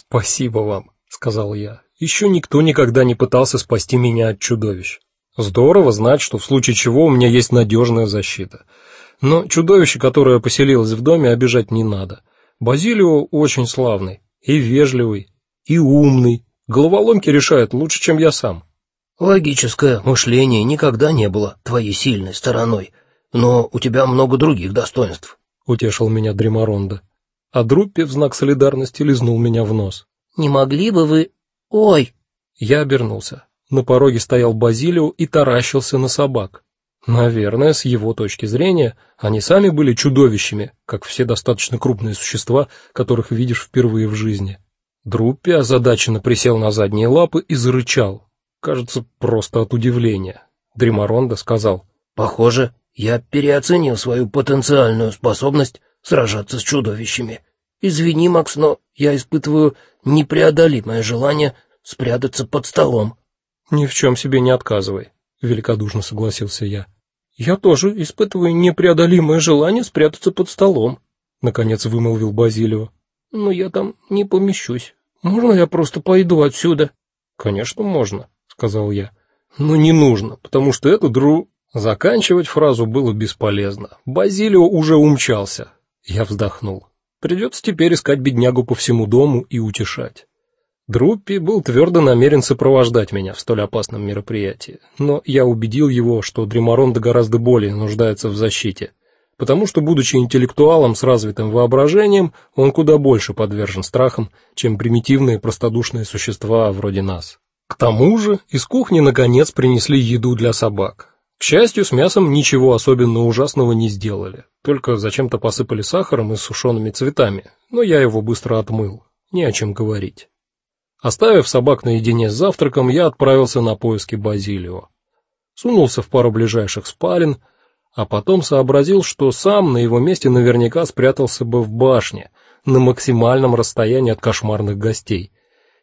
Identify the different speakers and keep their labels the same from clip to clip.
Speaker 1: Спасибо вам, сказал я. Еще никто никогда не пытался спасти меня от чудовищ. Здорово знать, что в случае чего у меня есть надежная защита. Но чудовище, которое поселилось в доме, обижать не надо. Базилио очень славный и вежливый, и умный. Головоломки решает лучше, чем я сам.
Speaker 2: Логическое мышление никогда не было твоей сильной стороной, но у тебя много других достоинств,
Speaker 1: утешил меня Дримаронда. А Друппи в знак солидарности лизнул меня в нос.
Speaker 3: Не могли бы вы Ой.
Speaker 1: Я обернулся. На пороге стоял Базилио и таращился на собак. Наверное, с его точки зрения, они сами были чудовищами, как все достаточно крупные существа, которых видишь впервые в жизни. Друппи озадаченно присел на задние лапы и зарычал. Кажется, просто от удивления. Дримаронда сказал:
Speaker 2: "Похоже, я переоценил свою потенциальную способность сражаться с чудовищами. Извини, Макс, но я испытываю непреодолимое желание спрятаться под столом.
Speaker 1: Ни в чем себе не отказывай, великодушно согласился я. Я тоже испытываю непреодолимое желание спрятаться под столом, наконец вымолвил Базилио. Но я там не помещусь. Можно я просто пойду отсюда? Конечно, можно, сказал я. Но не нужно, потому что это дру Заканчивать фразу было бесполезно. Базилио уже умчался. Я вздохнул. Придется теперь искать беднягу по всему дому и утешать. Друппи был твердо намерен сопровождать меня в столь опасном мероприятии, но я убедил его, что Дримаронда гораздо более нуждается в защите, потому что, будучи интеллектуалом с развитым воображением, он куда больше подвержен страхам, чем примитивные простодушные существа вроде нас. К тому же, из кухни наконец принесли еду для собак. К счастью, с мясом ничего особенно ужасного не сделали, только зачем-то посыпали сахаром и сушеными цветами, но я его быстро отмыл, не о чем говорить. Оставив собак наедине с завтраком, я отправился на поиски Базилио. Сунулся в пару ближайших спален, а потом сообразил, что сам на его месте наверняка спрятался бы в башне, на максимальном расстоянии от кошмарных гостей,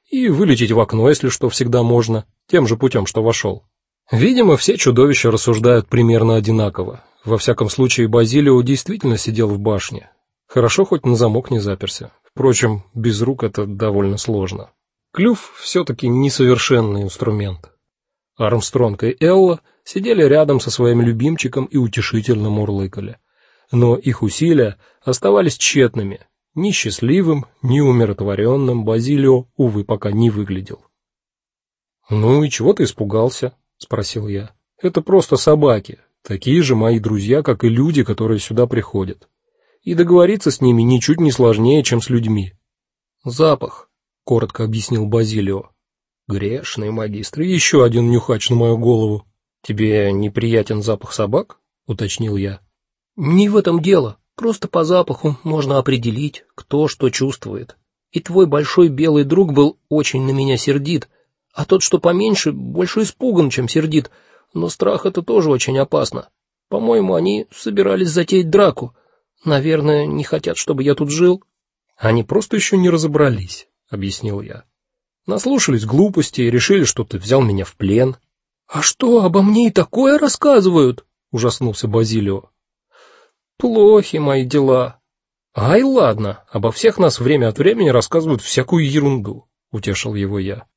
Speaker 1: и вылететь в окно, если что, всегда можно, тем же путем, что вошел. Видимо, все чудовища рассуждают примерно одинаково. Во всяком случае, Базилио действительно сидел в башне. Хорошо хоть на замок не заперся. Впрочем, без рук это довольно сложно. Клюв все таки несовершенный инструмент. Армстронг и Элла сидели рядом со своим любимчиком и утешительно мурлыкали. Но их усилия оставались тщетными. Ни счастливым, ни умиротворенным Базилио увы пока не выглядел. Ну и чего ты испугался? спросил я. Это просто собаки, такие же мои друзья, как и люди, которые сюда приходят. И договориться с ними ничуть не сложнее, чем с людьми. Запах, коротко объяснил Базилио. Грешный магистр, еще один нюхач на мою голову. Тебе неприятен запах собак? уточнил я.
Speaker 3: Не в этом дело. Просто по запаху можно определить, кто что чувствует. И твой большой белый друг был очень на меня сердит, а тот, что поменьше, больше испуган, чем сердит. Но страх это тоже очень опасно. По-моему, они собирались затеять драку. Наверное, не хотят, чтобы я тут жил.
Speaker 1: Они просто еще не разобрались, объяснил я. Наслушались глупостей и решили, что ты взял меня в плен.
Speaker 3: А что, обо мне и такое рассказывают? ужаснулся Базилио.
Speaker 1: Плохи мои дела. Ай, ладно, обо всех нас время от времени рассказывают всякую ерунду, утешил его я.